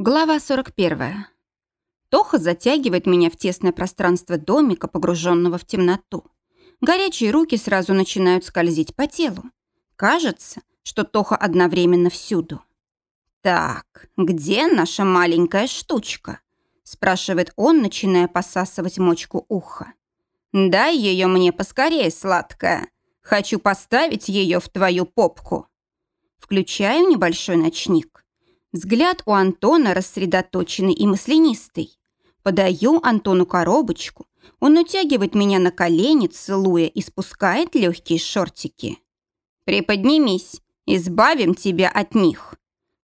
Глава 41. Тоха затягивает меня в тесное пространство домика, погруженного в темноту. Горячие руки сразу начинают скользить по телу. Кажется, что Тоха одновременно всюду. «Так, где наша маленькая штучка?» спрашивает он, начиная посасывать мочку уха. «Дай ее мне поскорее, сладкая. Хочу поставить ее в твою попку». Включаю небольшой ночник. Взгляд у Антона рассредоточенный и маслянистый. Подаю Антону коробочку. Он утягивает меня на колени, целуя и спускает легкие шортики. «Приподнимись, избавим тебя от них».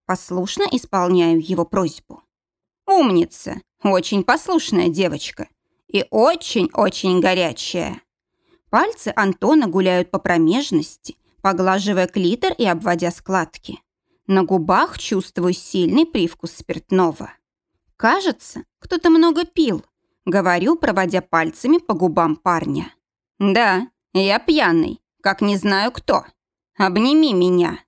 Послушно исполняю его просьбу. «Умница, очень послушная девочка и очень-очень горячая». Пальцы Антона гуляют по промежности, поглаживая клитор и обводя складки. На губах чувствую сильный привкус спиртного. Кажется, кто-то много пил. Говорю, проводя пальцами по губам парня. Да, я пьяный, как не знаю кто. Обними меня.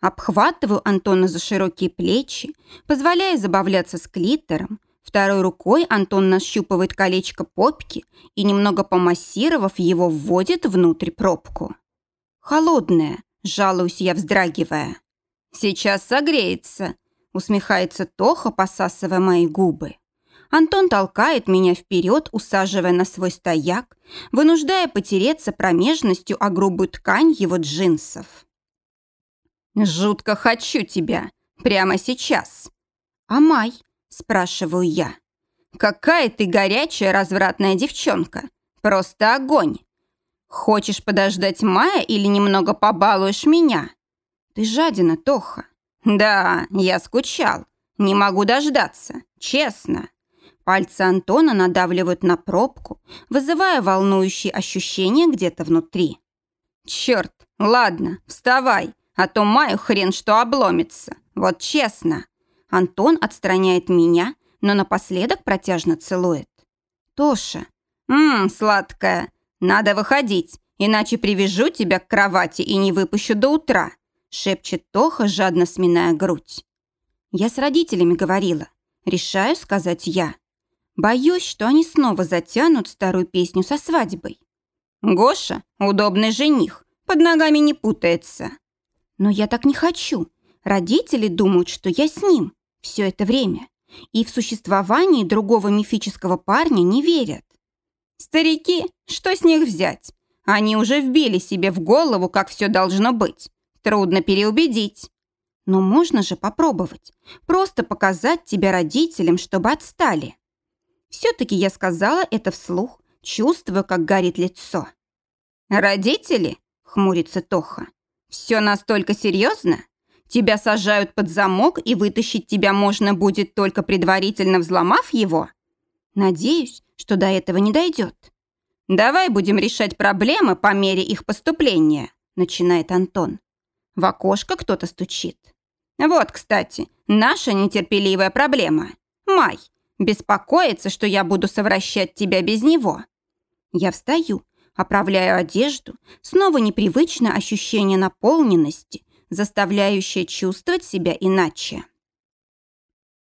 Обхватываю Антона за широкие плечи, позволяя забавляться с клитором. Второй рукой Антон нащупывает колечко попки и, немного помассировав его, вводит внутрь пробку. Холодная, жалуюсь я, вздрагивая. «Сейчас согреется», — усмехается Тоха, посасывая мои губы. Антон толкает меня вперед, усаживая на свой стояк, вынуждая потереться промежностью о грубую ткань его джинсов. «Жутко хочу тебя. Прямо сейчас». «А Май?» – спрашиваю я. «Какая ты горячая, развратная девчонка. Просто огонь. Хочешь подождать Мая или немного побалуешь меня?» «Ты жадина, Тоха». «Да, я скучал. Не могу дождаться. Честно». Пальцы Антона надавливают на пробку, вызывая волнующие ощущения где-то внутри. «Черт, ладно, вставай, а то маю хрен что обломится. Вот честно». Антон отстраняет меня, но напоследок протяжно целует. «Тоша». «Ммм, сладкая, надо выходить, иначе привяжу тебя к кровати и не выпущу до утра шепчет Тоха, жадно сминая грудь. Я с родителями говорила. Решаю сказать я. Боюсь, что они снова затянут старую песню со свадьбой. Гоша – удобный жених, под ногами не путается. Но я так не хочу. Родители думают, что я с ним все это время. И в существовании другого мифического парня не верят. Старики, что с них взять? Они уже вбили себе в голову, как все должно быть. Трудно переубедить. Но можно же попробовать. Просто показать тебя родителям, чтобы отстали. Все-таки я сказала это вслух, чувствуя, как горит лицо. «Родители?» — хмурится Тоха. «Все настолько серьезно? Тебя сажают под замок, и вытащить тебя можно будет только предварительно взломав его? Надеюсь, что до этого не дойдет. Давай будем решать проблемы по мере их поступления», — начинает Антон. В окошко кто-то стучит. Вот, кстати, наша нетерпеливая проблема. Май, беспокоится, что я буду совращать тебя без него. Я встаю, оправляю одежду, снова непривычное ощущение наполненности, заставляющее чувствовать себя иначе.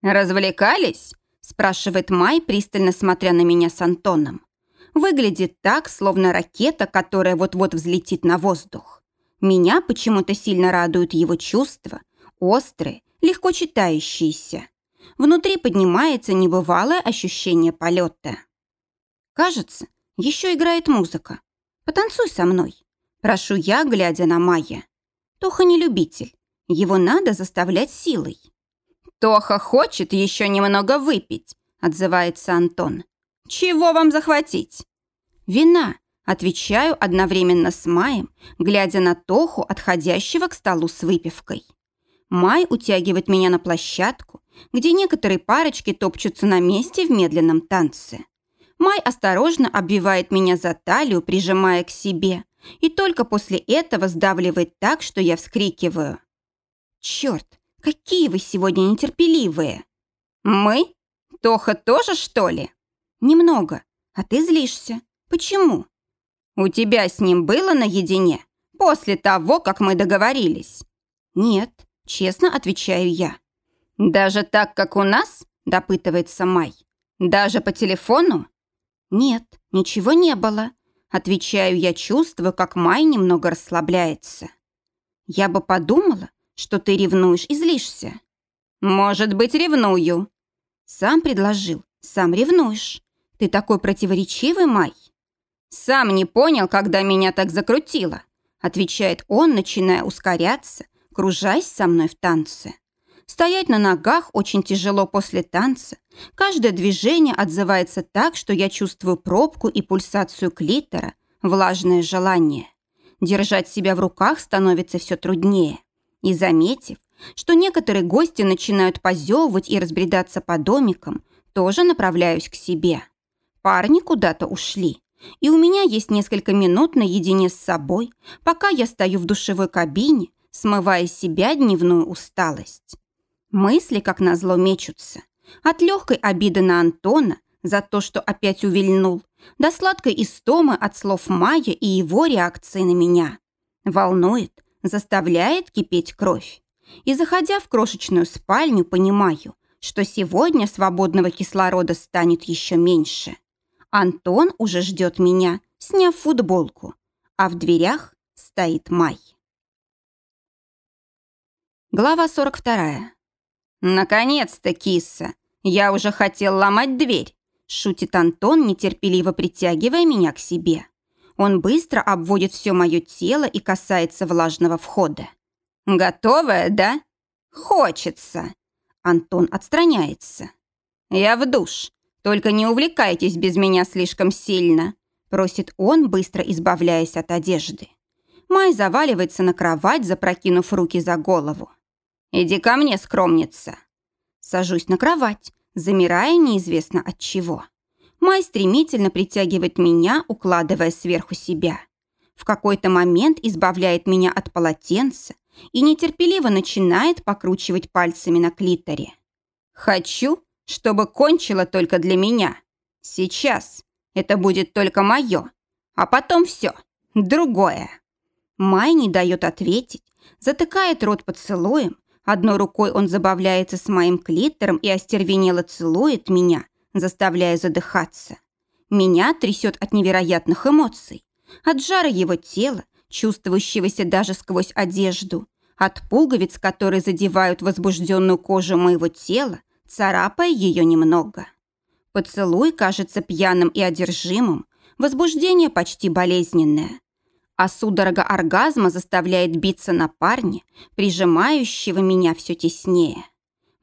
«Развлекались?» – спрашивает Май, пристально смотря на меня с Антоном. Выглядит так, словно ракета, которая вот-вот взлетит на воздух. Меня почему-то сильно радуют его чувства, острые, легко читающиеся. Внутри поднимается небывалое ощущение полета. Кажется, еще играет музыка. Потанцуй со мной. Прошу я, глядя на Майя. Тоха не любитель. Его надо заставлять силой. Тоха хочет еще немного выпить, отзывается Антон. Чего вам захватить? Вина, Отвечаю одновременно с Маем, глядя на Тоху, отходящего к столу с выпивкой. Май утягивает меня на площадку, где некоторые парочки топчутся на месте в медленном танце. Май осторожно обвивает меня за талию, прижимая к себе, и только после этого сдавливает так, что я вскрикиваю. «Черт, какие вы сегодня нетерпеливые!» «Мы? Тоха тоже, что ли?» «Немного. А ты злишься. Почему?» «У тебя с ним было наедине? После того, как мы договорились?» «Нет», — честно отвечаю я. «Даже так, как у нас?» – допытывается Май. «Даже по телефону?» «Нет, ничего не было», – отвечаю я, чувствую, как Май немного расслабляется. «Я бы подумала, что ты ревнуешь и злишься». «Может быть, ревную». «Сам предложил, сам ревнуешь. Ты такой противоречивый, Май». «Сам не понял, когда меня так закрутило», отвечает он, начиная ускоряться, кружась со мной в танце. Стоять на ногах очень тяжело после танца. Каждое движение отзывается так, что я чувствую пробку и пульсацию клитора, влажное желание. Держать себя в руках становится все труднее. И заметив, что некоторые гости начинают позевывать и разбредаться по домикам, тоже направляюсь к себе. Парни куда-то ушли. И у меня есть несколько минут наедине с собой, пока я стою в душевой кабине, смывая с себя дневную усталость. Мысли, как назло, мечутся. От легкой обиды на Антона за то, что опять увильнул, до сладкой истомы от слов Майя и его реакции на меня. Волнует, заставляет кипеть кровь. И заходя в крошечную спальню, понимаю, что сегодня свободного кислорода станет еще меньше. Антон уже ждет меня, сняв футболку, а в дверях стоит Май. Глава 42. «Наконец-то, киса! Я уже хотел ломать дверь!» Шутит Антон, нетерпеливо притягивая меня к себе. Он быстро обводит все мое тело и касается влажного входа. «Готовая, да?» «Хочется!» Антон отстраняется. «Я в душ. Только не увлекайтесь без меня слишком сильно», просит он, быстро избавляясь от одежды. Май заваливается на кровать, запрокинув руки за голову. «Иди ко мне, скромница!» Сажусь на кровать, замирая неизвестно от чего. Май стремительно притягивает меня, укладывая сверху себя. В какой-то момент избавляет меня от полотенца и нетерпеливо начинает покручивать пальцами на клиторе. «Хочу, чтобы кончила только для меня. Сейчас. Это будет только мое. А потом все. Другое». Май не дает ответить, затыкает рот поцелуем, Одной рукой он забавляется с моим клитором и остервенело целует меня, заставляя задыхаться. Меня трясет от невероятных эмоций. От жара его тела, чувствующегося даже сквозь одежду, от пуговиц, которые задевают возбужденную кожу моего тела, царапая ее немного. Поцелуй кажется пьяным и одержимым, возбуждение почти болезненное а судорога оргазма заставляет биться на парне, прижимающего меня все теснее.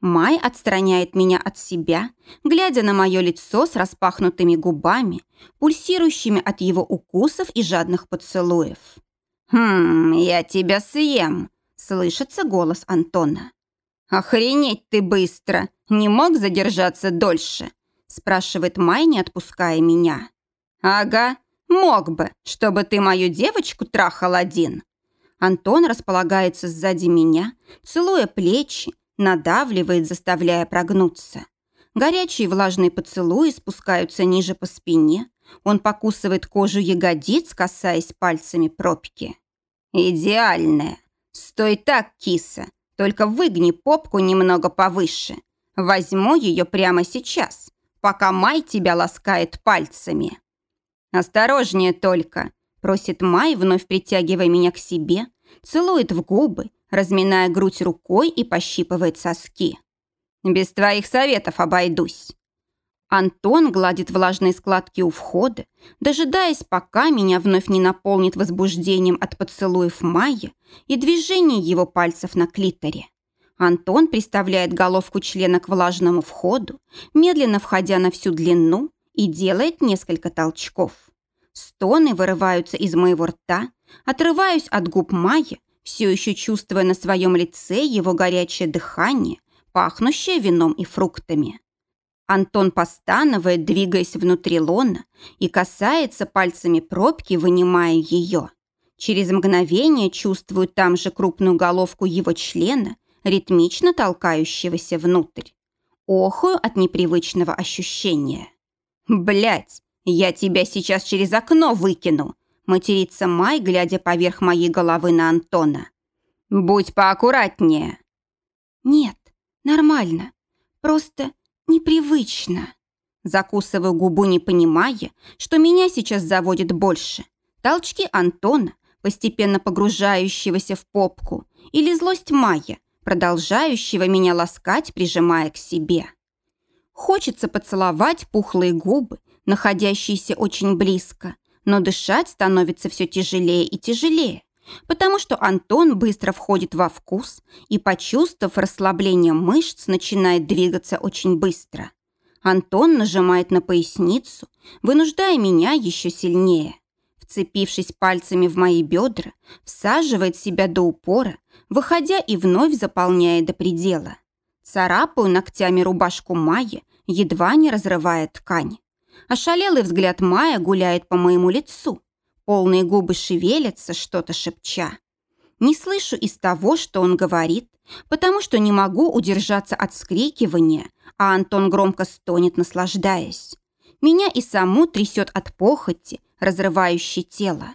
Май отстраняет меня от себя, глядя на мое лицо с распахнутыми губами, пульсирующими от его укусов и жадных поцелуев. «Хм, я тебя съем», — слышится голос Антона. «Охренеть ты быстро! Не мог задержаться дольше?» — спрашивает Май, не отпуская меня. «Ага, Мог бы, чтобы ты мою девочку трахал один. Антон располагается сзади меня, целуя плечи, надавливает, заставляя прогнуться. Горячие влажные поцелуи спускаются ниже по спине. Он покусывает кожу ягодиц, касаясь пальцами пробки. «Идеальная! Стой так, киса! Только выгни попку немного повыше. Возьму ее прямо сейчас, пока Май тебя ласкает пальцами». «Осторожнее только!» – просит Май, вновь притягивая меня к себе, целует в губы, разминая грудь рукой и пощипывает соски. «Без твоих советов обойдусь!» Антон гладит влажные складки у входа, дожидаясь, пока меня вновь не наполнит возбуждением от поцелуев Майя и движения его пальцев на клиторе. Антон приставляет головку члена к влажному входу, медленно входя на всю длину и делает несколько толчков. Стоны вырываются из моего рта, отрываюсь от губ Майи, все еще чувствуя на своем лице его горячее дыхание, пахнущее вином и фруктами. Антон постанывает, двигаясь внутри лона, и касается пальцами пробки, вынимая ее. Через мгновение чувствую там же крупную головку его члена, ритмично толкающегося внутрь. Охую от непривычного ощущения. Блять, я тебя сейчас через окно выкину!» Матерится Май, глядя поверх моей головы на Антона. «Будь поаккуратнее!» «Нет, Нормально. Просто непривычно. Закусываю губу, не понимая, что меня сейчас заводит больше. Толчки Антона, постепенно погружающегося в попку, или злость Майя, продолжающего меня ласкать, прижимая к себе. Хочется поцеловать пухлые губы, находящиеся очень близко, но дышать становится все тяжелее и тяжелее, потому что Антон быстро входит во вкус и, почувствовав расслабление мышц, начинает двигаться очень быстро. Антон нажимает на поясницу, вынуждая меня еще сильнее. Вцепившись пальцами в мои бедра, всаживает себя до упора, выходя и вновь заполняя до предела. Царапаю ногтями рубашку Майи, едва не разрывая ткань. Ошалелый взгляд Майя гуляет по моему лицу. Полные губы шевелятся, что-то шепча. Не слышу из того, что он говорит, потому что не могу удержаться от вскрикивания, а Антон громко стонет, наслаждаясь. Меня и саму трясет от похоти, разрывающей тело.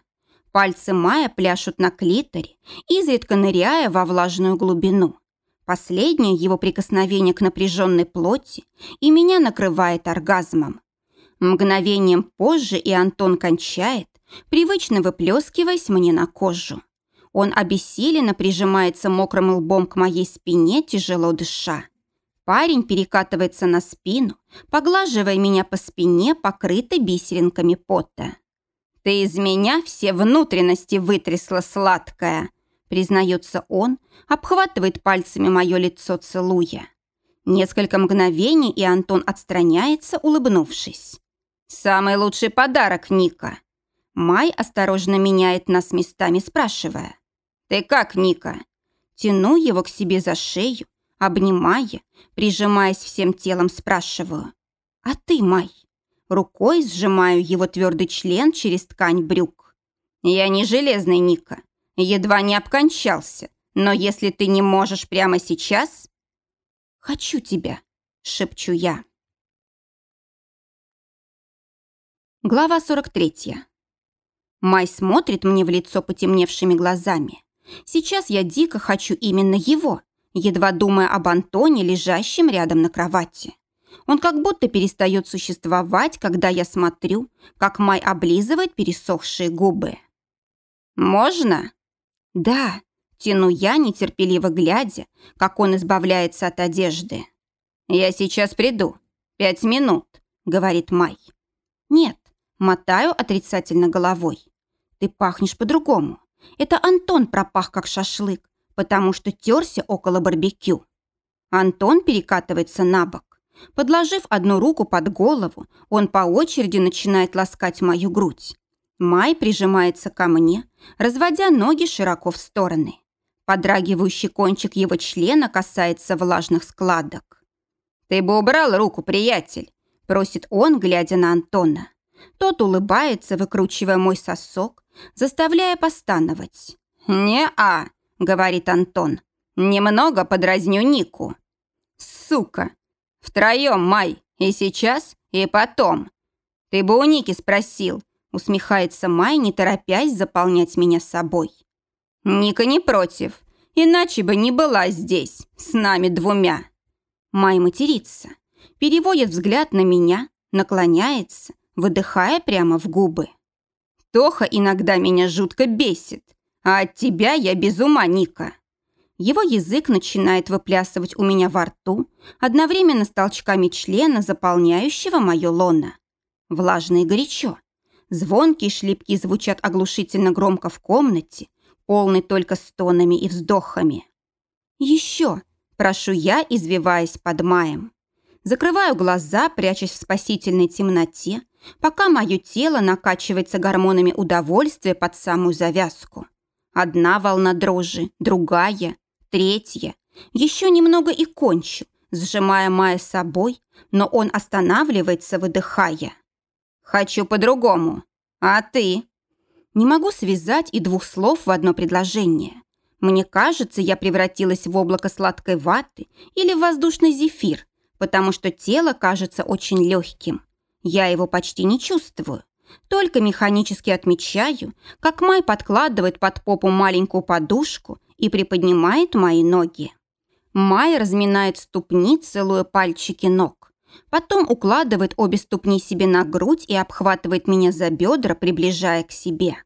Пальцы Майя пляшут на клиторе, изредка ныряя во влажную глубину. Последнее его прикосновение к напряженной плоти, и меня накрывает оргазмом. Мгновением позже и Антон кончает, привычно выплескиваясь мне на кожу. Он обессиленно прижимается мокрым лбом к моей спине, тяжело дыша. Парень перекатывается на спину, поглаживая меня по спине, покрытой бисеринками пота. «Ты из меня все внутренности вытрясла сладкая», признается он, обхватывает пальцами мое лицо, целуя. Несколько мгновений, и Антон отстраняется, улыбнувшись. «Самый лучший подарок, Ника!» Май осторожно меняет нас местами, спрашивая. «Ты как, Ника?» Тяну его к себе за шею, обнимая, прижимаясь всем телом, спрашиваю. «А ты, Май?» Рукой сжимаю его твердый член через ткань брюк. «Я не железный, Ника. Едва не обкончался. Но если ты не можешь прямо сейчас...» «Хочу тебя», — шепчу я. Глава 43. Май смотрит мне в лицо потемневшими глазами. Сейчас я дико хочу именно его, едва думая об Антоне, лежащем рядом на кровати. Он как будто перестает существовать, когда я смотрю, как Май облизывает пересохшие губы. «Можно?» «Да», — тяну я, нетерпеливо глядя, как он избавляется от одежды. «Я сейчас приду. Пять минут», — говорит Май. «Нет, Мотаю отрицательно головой. Ты пахнешь по-другому. Это Антон пропах, как шашлык, потому что терся около барбекю. Антон перекатывается на бок. Подложив одну руку под голову, он по очереди начинает ласкать мою грудь. Май прижимается ко мне, разводя ноги широко в стороны. Подрагивающий кончик его члена касается влажных складок. «Ты бы убрал руку, приятель!» – просит он, глядя на Антона. Тот улыбается, выкручивая мой сосок, заставляя постановать. «Не-а», — говорит Антон. «Немного подразню Нику». «Сука! Втроем, Май, и сейчас, и потом. Ты бы у Ники спросил», — усмехается Май, не торопясь заполнять меня собой. «Ника не против, иначе бы не была здесь, с нами двумя». Май матерится, переводит взгляд на меня, наклоняется, выдыхая прямо в губы. «Тоха иногда меня жутко бесит, а от тебя я без ума, Ника». Его язык начинает выплясывать у меня во рту, одновременно с толчками члена, заполняющего мое лоно. Влажно и горячо. Звонкие шлепки звучат оглушительно громко в комнате, полной только стонами и вздохами. «Еще!» – прошу я, извиваясь под маем. Закрываю глаза, прячась в спасительной темноте, пока мое тело накачивается гормонами удовольствия под самую завязку. Одна волна дрожи, другая, третья. Еще немного и кончу, сжимая Майя с собой, но он останавливается, выдыхая. «Хочу по-другому. А ты?» Не могу связать и двух слов в одно предложение. Мне кажется, я превратилась в облако сладкой ваты или в воздушный зефир, потому что тело кажется очень легким. Я его почти не чувствую. Только механически отмечаю, как Май подкладывает под попу маленькую подушку и приподнимает мои ноги. Майя разминает ступни, целуя пальчики ног. Потом укладывает обе ступни себе на грудь и обхватывает меня за бедра, приближая к себе.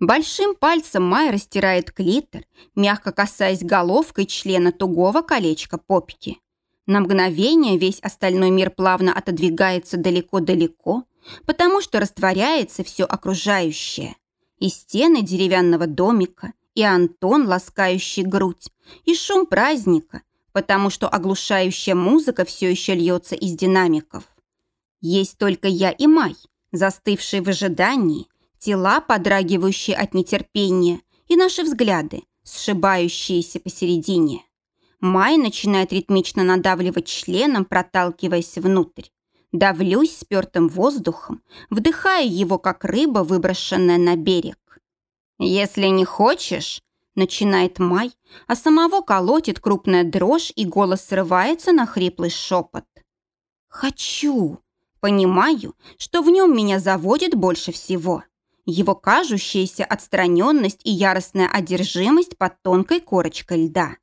Большим пальцем Майя растирает клитор, мягко касаясь головкой члена тугого колечка попки. На мгновение весь остальной мир плавно отодвигается далеко-далеко, потому что растворяется все окружающее. И стены деревянного домика, и Антон, ласкающий грудь, и шум праздника, потому что оглушающая музыка все еще льется из динамиков. Есть только я и Май, застывшие в ожидании, тела, подрагивающие от нетерпения, и наши взгляды, сшибающиеся посередине. Май начинает ритмично надавливать членом, проталкиваясь внутрь. Давлюсь спертым воздухом, вдыхая его, как рыба, выброшенная на берег. «Если не хочешь», — начинает Май, а самого колотит крупная дрожь, и голос срывается на хриплый шепот. «Хочу». Понимаю, что в нем меня заводит больше всего его кажущаяся отстраненность и яростная одержимость под тонкой корочкой льда.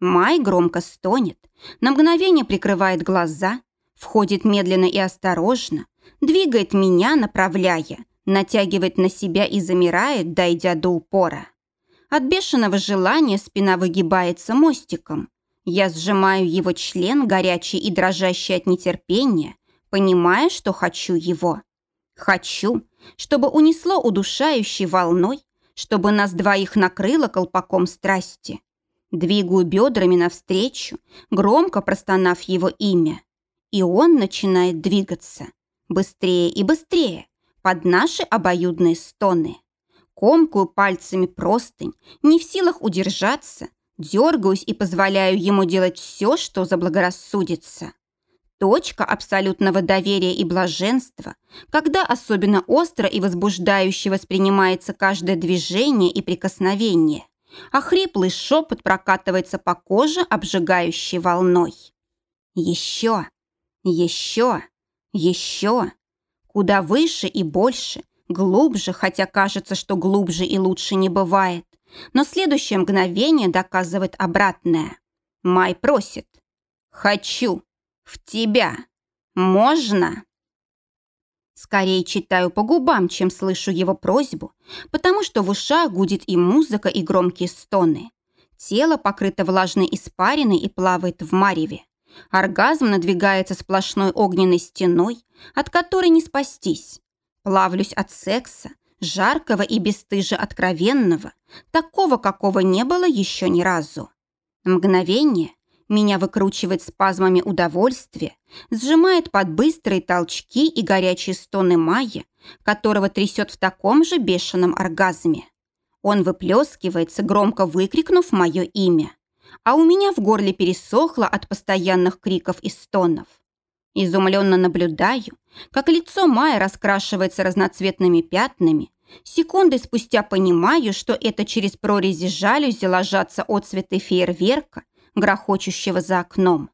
Май громко стонет, на мгновение прикрывает глаза, входит медленно и осторожно, двигает меня, направляя, натягивает на себя и замирает, дойдя до упора. От бешеного желания спина выгибается мостиком. Я сжимаю его член, горячий и дрожащий от нетерпения, понимая, что хочу его. Хочу, чтобы унесло удушающей волной, чтобы нас двоих накрыло колпаком страсти. Двигаю бедрами навстречу, громко простонав его имя. И он начинает двигаться. Быстрее и быстрее, под наши обоюдные стоны. Комкую пальцами простынь, не в силах удержаться, дергаюсь и позволяю ему делать все, что заблагорассудится точка абсолютного доверия и блаженства, когда особенно остро и возбуждающе воспринимается каждое движение и прикосновение, а хриплый шепот прокатывается по коже обжигающей волной. Еще, еще, еще, куда выше и больше, глубже, хотя кажется, что глубже и лучше не бывает, но следующее мгновение доказывает обратное. Май просит «Хочу». В тебя. Можно?» Скорее читаю по губам, чем слышу его просьбу, потому что в ушах гудит и музыка, и громкие стоны. Тело покрыто влажной испариной и плавает в мареве. Оргазм надвигается сплошной огненной стеной, от которой не спастись. Плавлюсь от секса, жаркого и бесстыже откровенного, такого, какого не было еще ни разу. Мгновение, меня выкручивает спазмами удовольствия, сжимает под быстрые толчки и горячие стоны Майя, которого трясет в таком же бешеном оргазме. Он выплескивается, громко выкрикнув мое имя. А у меня в горле пересохло от постоянных криков и стонов. Изумленно наблюдаю, как лицо Майя раскрашивается разноцветными пятнами. Секунды спустя понимаю, что это через прорези жалюзи ложатся отцветы фейерверка, грохочущего за окном.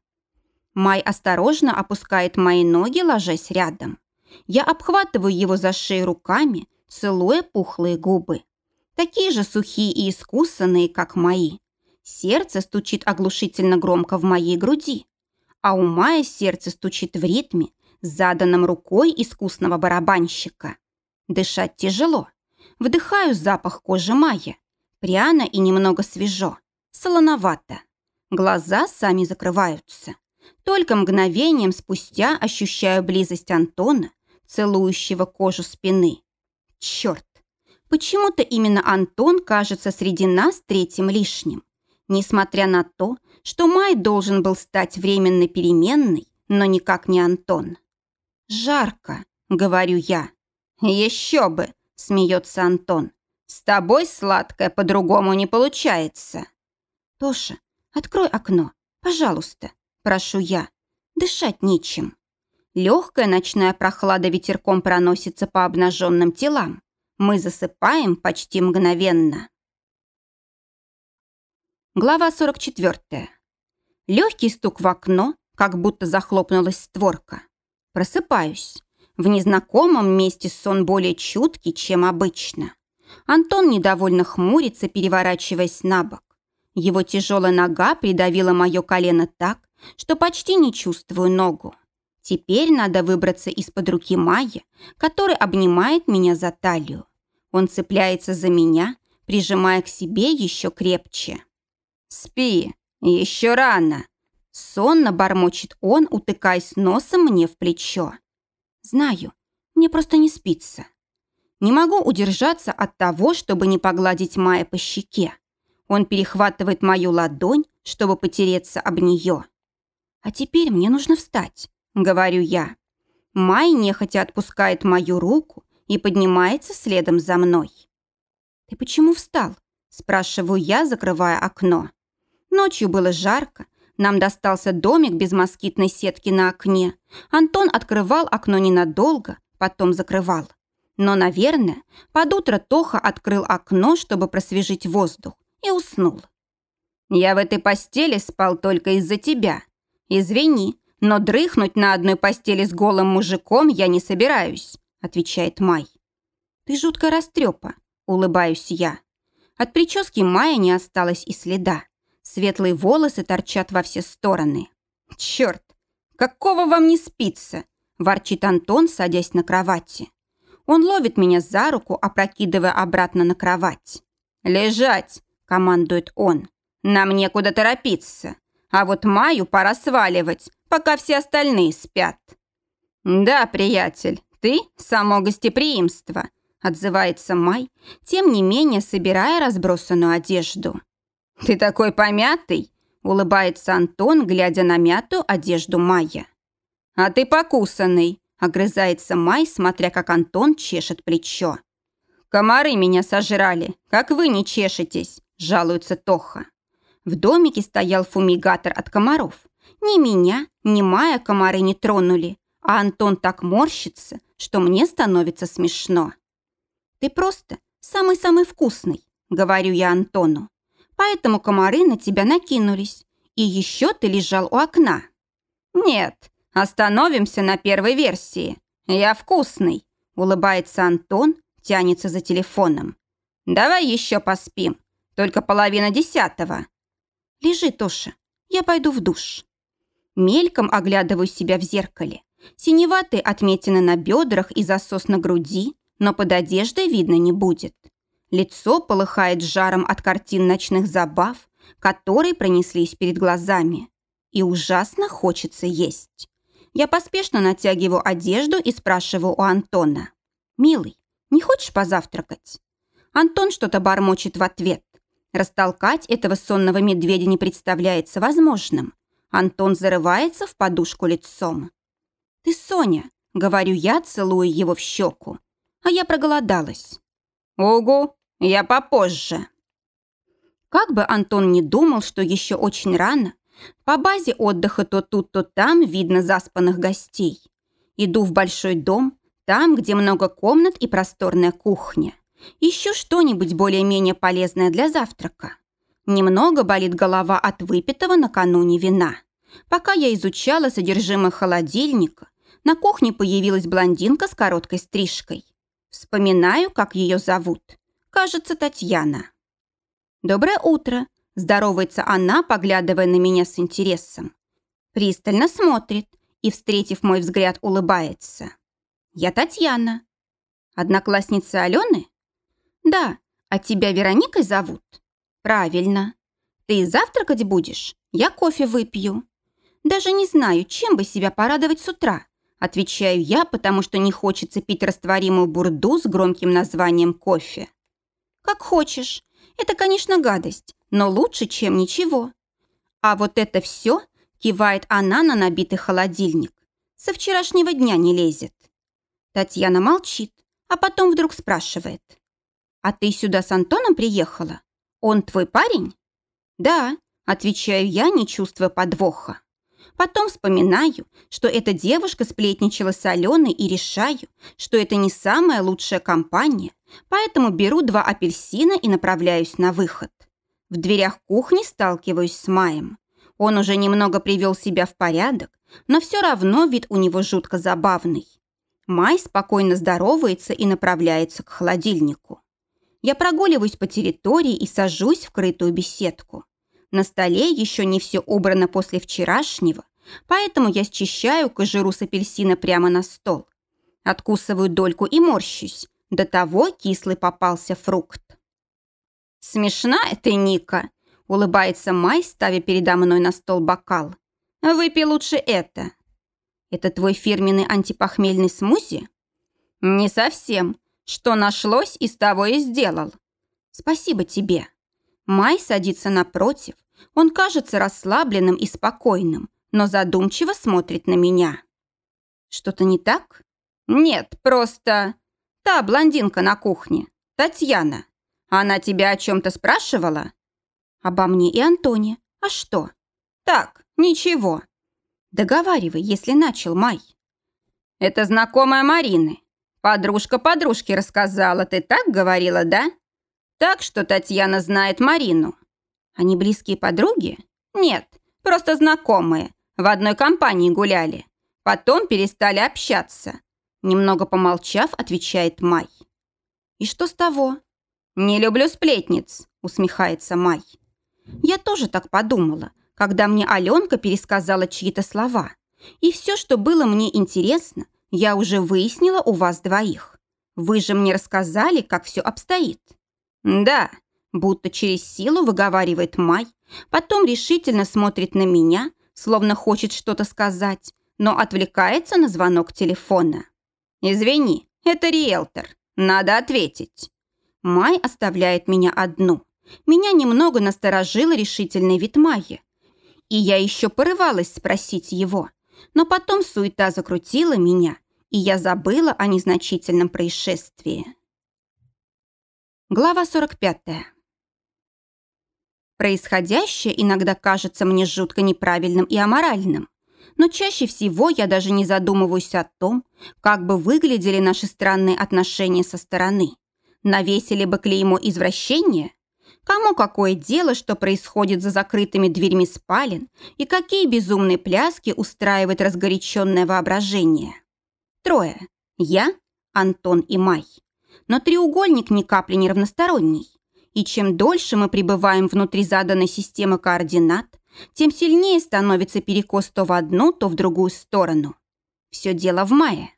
Май осторожно опускает мои ноги, ложась рядом. Я обхватываю его за шею руками, целуя пухлые губы. Такие же сухие и искусанные, как мои. Сердце стучит оглушительно громко в моей груди. А у Майя сердце стучит в ритме, заданном рукой искусного барабанщика. Дышать тяжело. Вдыхаю запах кожи Майя. Пряно и немного свежо. Солоновато. Глаза сами закрываются. Только мгновением спустя ощущаю близость Антона, целующего кожу спины. Черт! Почему-то именно Антон кажется среди нас третьим лишним. Несмотря на то, что Май должен был стать временной переменной, но никак не Антон. «Жарко», — говорю я. «Еще бы», — смеется Антон. «С тобой, сладкое, по-другому не получается». «Тоша, Открой окно, пожалуйста, прошу я. Дышать нечем. Легкая ночная прохлада ветерком проносится по обнаженным телам. Мы засыпаем почти мгновенно. Глава 44. Легкий стук в окно, как будто захлопнулась створка. Просыпаюсь. В незнакомом месте сон более чуткий, чем обычно. Антон недовольно хмурится, переворачиваясь на бок. Его тяжелая нога придавила мое колено так, что почти не чувствую ногу. Теперь надо выбраться из-под руки Майя, который обнимает меня за талию. Он цепляется за меня, прижимая к себе еще крепче. «Спи, еще рано!» Сонно бормочет он, утыкаясь носом мне в плечо. «Знаю, мне просто не спится. Не могу удержаться от того, чтобы не погладить Майя по щеке. Он перехватывает мою ладонь, чтобы потереться об нее. А теперь мне нужно встать, говорю я. Май нехотя отпускает мою руку и поднимается следом за мной. «Ты почему встал?» – спрашиваю я, закрывая окно. Ночью было жарко, нам достался домик без москитной сетки на окне. Антон открывал окно ненадолго, потом закрывал. Но, наверное, под утро Тоха открыл окно, чтобы просвежить воздух, и уснул. «Я в этой постели спал только из-за тебя. Извини, но дрыхнуть на одной постели с голым мужиком я не собираюсь», отвечает Май. «Ты жутко растрепа», улыбаюсь я. От прически Майя не осталось и следа. Светлые волосы торчат во все стороны. «Черт! Какого вам не спится?» ворчит Антон, садясь на кровати. Он ловит меня за руку, опрокидывая обратно на кровать. «Лежать!» – командует он. «Нам некуда торопиться. А вот Маю пора сваливать, пока все остальные спят». «Да, приятель, ты – само гостеприимство», – отзывается Май, тем не менее собирая разбросанную одежду. «Ты такой помятый!» – улыбается Антон, глядя на мятую одежду Майя. «А ты покусанный!» Огрызается Май, смотря как Антон чешет плечо. «Комары меня сожрали, как вы не чешетесь», – жалуется Тоха. В домике стоял фумигатор от комаров. Ни меня, ни Майя комары не тронули, а Антон так морщится, что мне становится смешно. «Ты просто самый-самый вкусный», – говорю я Антону. «Поэтому комары на тебя накинулись. И еще ты лежал у окна». «Нет, Остановимся на первой версии. Я вкусный», – улыбается Антон, тянется за телефоном. «Давай еще поспим. Только половина десятого». «Лежи, Тоша, я пойду в душ». Мельком оглядываю себя в зеркале. Синеватые отметины на бедрах и засос на груди, но под одеждой видно не будет. Лицо полыхает жаром от картин ночных забав, которые пронеслись перед глазами. И ужасно хочется есть. Я поспешно натягиваю одежду и спрашиваю у Антона. «Милый, не хочешь позавтракать?» Антон что-то бормочет в ответ. Растолкать этого сонного медведя не представляется возможным. Антон зарывается в подушку лицом. «Ты Соня», — говорю я, целую его в щеку. А я проголодалась. «Угу, я попозже». Как бы Антон не думал, что еще очень рано, по базе отдыха то тут, то там видно заспанных гостей. Иду в большой дом, там, где много комнат и просторная кухня. Ищу что-нибудь более-менее полезное для завтрака. Немного болит голова от выпитого накануне вина. Пока я изучала содержимое холодильника, на кухне появилась блондинка с короткой стрижкой. Вспоминаю, как ее зовут. Кажется, Татьяна. «Доброе утро», Здоровается она, поглядывая на меня с интересом. Пристально смотрит и, встретив мой взгляд, улыбается. «Я Татьяна». «Одноклассница Алены?» «Да. А тебя Вероникой зовут?» «Правильно. Ты завтракать будешь? Я кофе выпью». «Даже не знаю, чем бы себя порадовать с утра», отвечаю я, потому что не хочется пить растворимую бурду с громким названием кофе. «Как хочешь. Это, конечно, гадость, но лучше, чем ничего. А вот это все, кивает она на набитый холодильник, со вчерашнего дня не лезет. Татьяна молчит, а потом вдруг спрашивает. «А ты сюда с Антоном приехала? Он твой парень?» «Да», — отвечаю я, не чувствуя подвоха. Потом вспоминаю, что эта девушка сплетничала с Аленой и решаю, что это не самая лучшая компания, поэтому беру два апельсина и направляюсь на выход. В дверях кухни сталкиваюсь с Маем. Он уже немного привел себя в порядок, но все равно вид у него жутко забавный. Май спокойно здоровается и направляется к холодильнику. Я прогуливаюсь по территории и сажусь в крытую беседку. На столе еще не все убрано после вчерашнего, поэтому я счищаю кожуру с апельсина прямо на стол. Откусываю дольку и морщусь. До того кислый попался фрукт. «Смешная ты, Ника!» – улыбается Май, ставя передо мной на стол бокал. «Выпей лучше это». «Это твой фирменный антипохмельный смузи?» «Не совсем. Что нашлось, из того и сделал». «Спасибо тебе». Май садится напротив. Он кажется расслабленным и спокойным, но задумчиво смотрит на меня. «Что-то не так?» «Нет, просто...» «Та блондинка на кухне, Татьяна. Она тебя о чем-то спрашивала?» «Обо мне и Антоне. А что?» «Так, ничего». «Договаривай, если начал, Май». «Это знакомая Марины. Подружка подружки рассказала. Ты так говорила, да?» «Так что Татьяна знает Марину». «Они близкие подруги?» «Нет, просто знакомые. В одной компании гуляли. Потом перестали общаться. Немного помолчав, отвечает Май. «И что с того?» «Не люблю сплетниц», усмехается Май. «Я тоже так подумала, когда мне Аленка пересказала чьи-то слова. И все, что было мне интересно, я уже выяснила у вас двоих. Вы же мне рассказали, как все обстоит». «Да», будто через силу выговаривает Май, потом решительно смотрит на меня, словно хочет что-то сказать, но отвлекается на звонок телефона. «Извини, это риэлтор. Надо ответить». Май оставляет меня одну. Меня немного насторожил решительный вид Майи. И я еще порывалась спросить его. Но потом суета закрутила меня, и я забыла о незначительном происшествии. Глава 45. Происходящее иногда кажется мне жутко неправильным и аморальным но чаще всего я даже не задумываюсь о том, как бы выглядели наши странные отношения со стороны. Навесили бы клеймо извращения? Кому какое дело, что происходит за закрытыми дверьми спален и какие безумные пляски устраивает разгоряченное воображение? Трое. Я, Антон и Май. Но треугольник ни капли не равносторонний. И чем дольше мы пребываем внутри заданной системы координат, тем сильнее становится перекос то в одну, то в другую сторону. Все дело в мае.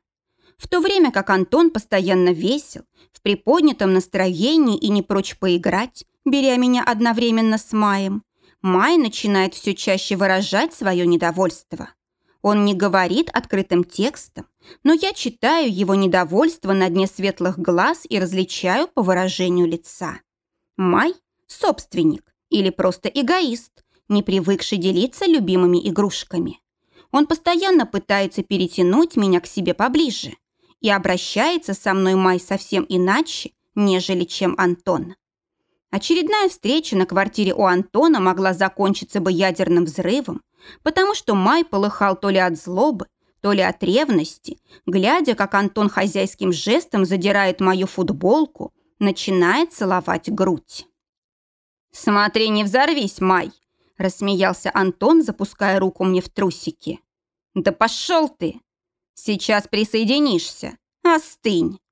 В то время как Антон постоянно весел, в приподнятом настроении и не прочь поиграть, беря меня одновременно с Маем, Май начинает все чаще выражать свое недовольство. Он не говорит открытым текстом, но я читаю его недовольство на дне светлых глаз и различаю по выражению лица. Май – собственник или просто эгоист, не привыкший делиться любимыми игрушками. Он постоянно пытается перетянуть меня к себе поближе и обращается со мной Май совсем иначе, нежели чем Антон. Очередная встреча на квартире у Антона могла закончиться бы ядерным взрывом, потому что Май полыхал то ли от злобы, то ли от ревности, глядя, как Антон хозяйским жестом задирает мою футболку, начинает целовать грудь. «Смотри, не взорвись, Май!» Рассмеялся Антон, запуская руку мне в трусики. «Да пошел ты! Сейчас присоединишься. Остынь!»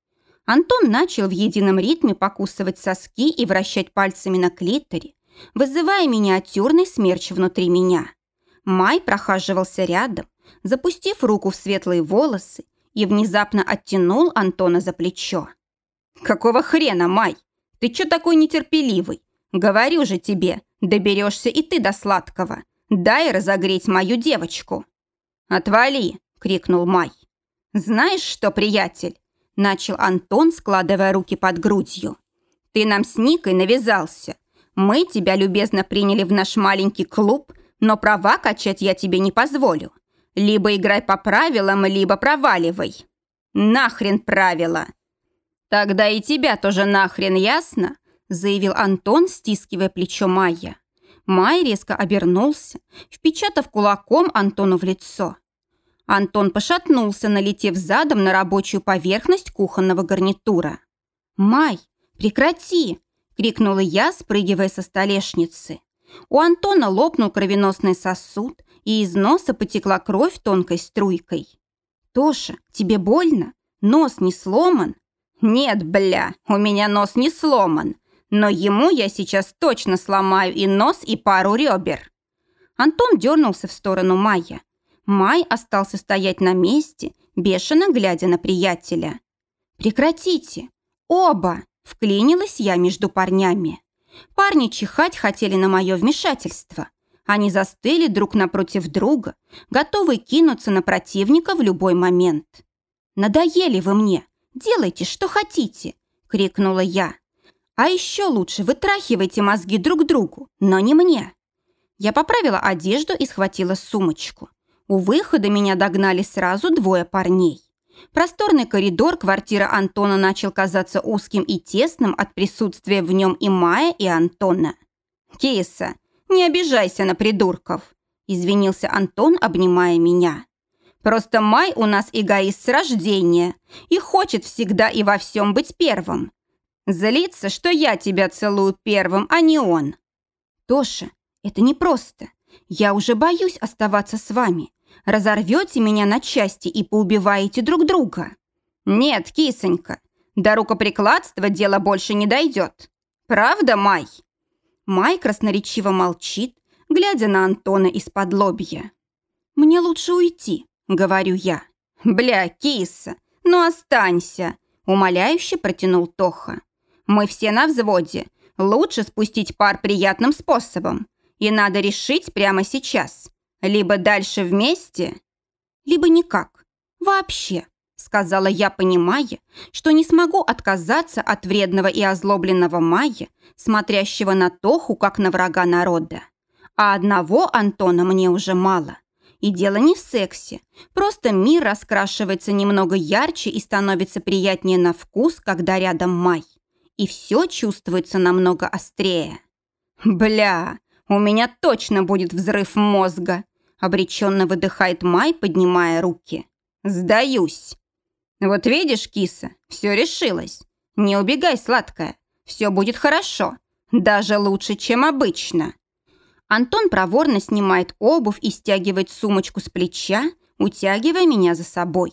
Антон начал в едином ритме покусывать соски и вращать пальцами на клиторе, вызывая миниатюрный смерч внутри меня. Май прохаживался рядом, запустив руку в светлые волосы и внезапно оттянул Антона за плечо. «Какого хрена, Май? Ты чё такой нетерпеливый? Говорю же тебе, Доберешься и ты до сладкого. Дай разогреть мою девочку». «Отвали!» — крикнул Май. «Знаешь что, приятель?» — начал Антон, складывая руки под грудью. «Ты нам с Никой навязался. Мы тебя любезно приняли в наш маленький клуб, но права качать я тебе не позволю. Либо играй по правилам, либо проваливай. Нахрен правила!» «Тогда и тебя тоже нахрен, ясно?» заявил Антон, стискивая плечо Майя. Май резко обернулся, впечатав кулаком Антону в лицо. Антон пошатнулся, налетев задом на рабочую поверхность кухонного гарнитура. «Май, прекрати!» – крикнула я, спрыгивая со столешницы. У Антона лопнул кровеносный сосуд, и из носа потекла кровь тонкой струйкой. «Тоша, тебе больно? Нос не сломан?» «Нет, бля, у меня нос не сломан. Но ему я сейчас точно сломаю и нос, и пару ребер. Антон дернулся в сторону Майя. Май остался стоять на месте, бешено глядя на приятеля. «Прекратите! Оба!» – вклинилась я между парнями. Парни чихать хотели на мое вмешательство. Они застыли друг напротив друга, готовые кинуться на противника в любой момент. «Надоели вы мне! Делайте, что хотите!» – крикнула я. «А еще лучше вытрахивайте мозги друг другу, но не мне!» Я поправила одежду и схватила сумочку. У выхода меня догнали сразу двое парней. Просторный коридор квартиры Антона начал казаться узким и тесным от присутствия в нем и Мая, и Антона. «Киса, не обижайся на придурков», – извинился Антон, обнимая меня. «Просто Май у нас эгоист с рождения и хочет всегда и во всем быть первым. Злится, что я тебя целую первым, а не он». «Тоша, это непросто. Я уже боюсь оставаться с вами. Разорвете меня на части и поубиваете друг друга. Нет, кисонька, до рукоприкладства дело больше не дойдет. Правда, Май? Май красноречиво молчит, глядя на Антона из-под лобья. «Мне лучше уйти», — говорю я. «Бля, киса, ну останься», — умоляюще протянул Тоха. «Мы все на взводе. Лучше спустить пар приятным способом. И надо решить прямо сейчас. Либо дальше вместе, либо никак. Вообще, сказала я, понимая, что не смогу отказаться от вредного и озлобленного Майя, смотрящего на Тоху, как на врага народа. А одного Антона мне уже мало. И дело не в сексе. Просто мир раскрашивается немного ярче и становится приятнее на вкус, когда рядом май. И все чувствуется намного острее. Бля, «У меня точно будет взрыв мозга!» Обреченно выдыхает Май, поднимая руки. «Сдаюсь!» «Вот видишь, киса, все решилось. Не убегай, сладкая. Все будет хорошо. Даже лучше, чем обычно». Антон проворно снимает обувь и стягивает сумочку с плеча, утягивая меня за собой.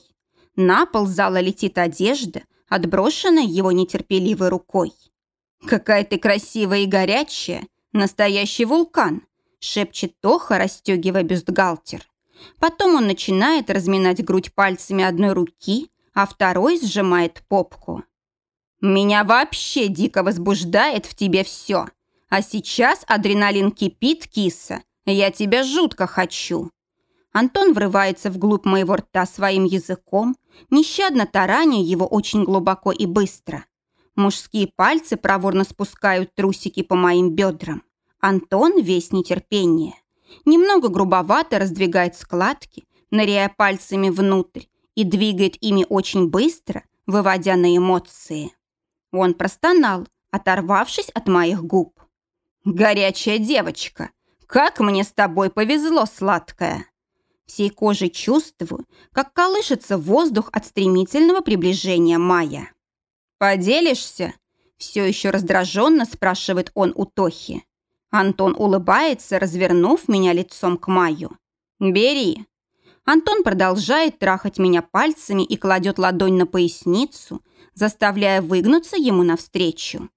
На пол зала летит одежда, отброшенная его нетерпеливой рукой. «Какая ты красивая и горячая!» Настоящий вулкан, шепчет Тоха, расстегивая бюстгальтер. Потом он начинает разминать грудь пальцами одной руки, а второй сжимает попку. «Меня вообще дико возбуждает в тебе все. А сейчас адреналин кипит, киса. Я тебя жутко хочу». Антон врывается вглубь моего рта своим языком, нещадно тараня его очень глубоко и быстро. Мужские пальцы проворно спускают трусики по моим бедрам. Антон весь нетерпение. Немного грубовато раздвигает складки, ныряя пальцами внутрь и двигает ими очень быстро, выводя на эмоции. Он простонал, оторвавшись от моих губ. «Горячая девочка! Как мне с тобой повезло, сладкая!» Всей кожей чувствую, как колышется воздух от стремительного приближения мая. «Поделишься?» Все еще раздраженно спрашивает он у Тохи. Антон улыбается, развернув меня лицом к Маю. «Бери». Антон продолжает трахать меня пальцами и кладет ладонь на поясницу, заставляя выгнуться ему навстречу.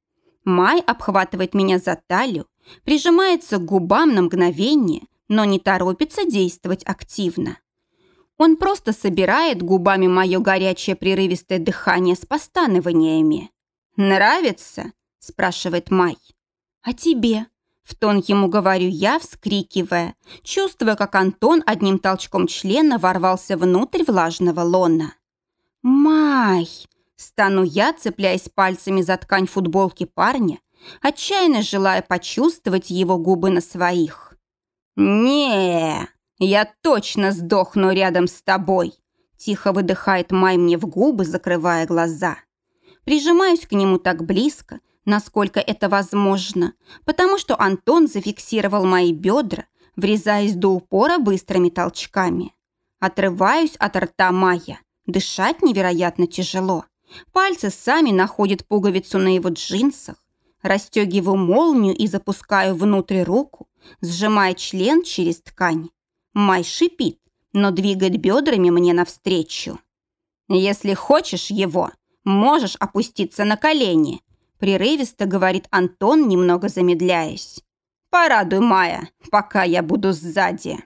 Май обхватывает меня за талию, прижимается к губам на мгновение, но не торопится действовать активно. Он просто собирает губами мое горячее прерывистое дыхание с постанованиями. «Нравится?» – спрашивает Май. «А тебе?» – в тон ему говорю я, вскрикивая, чувствуя, как Антон одним толчком члена ворвался внутрь влажного лона. «Май!» – стану я, цепляясь пальцами за ткань футболки парня, отчаянно желая почувствовать его губы на своих. не «Я точно сдохну рядом с тобой!» Тихо выдыхает Май мне в губы, закрывая глаза. Прижимаюсь к нему так близко, насколько это возможно, потому что Антон зафиксировал мои бедра, врезаясь до упора быстрыми толчками. Отрываюсь от рта Майя. Дышать невероятно тяжело. Пальцы сами находят пуговицу на его джинсах. Растегиваю молнию и запускаю внутрь руку, сжимая член через ткань. Май шипит, но двигает бедрами мне навстречу. «Если хочешь его, можешь опуститься на колени», Прерывисто говорит Антон, немного замедляясь. «Порадуй Майя, пока я буду сзади».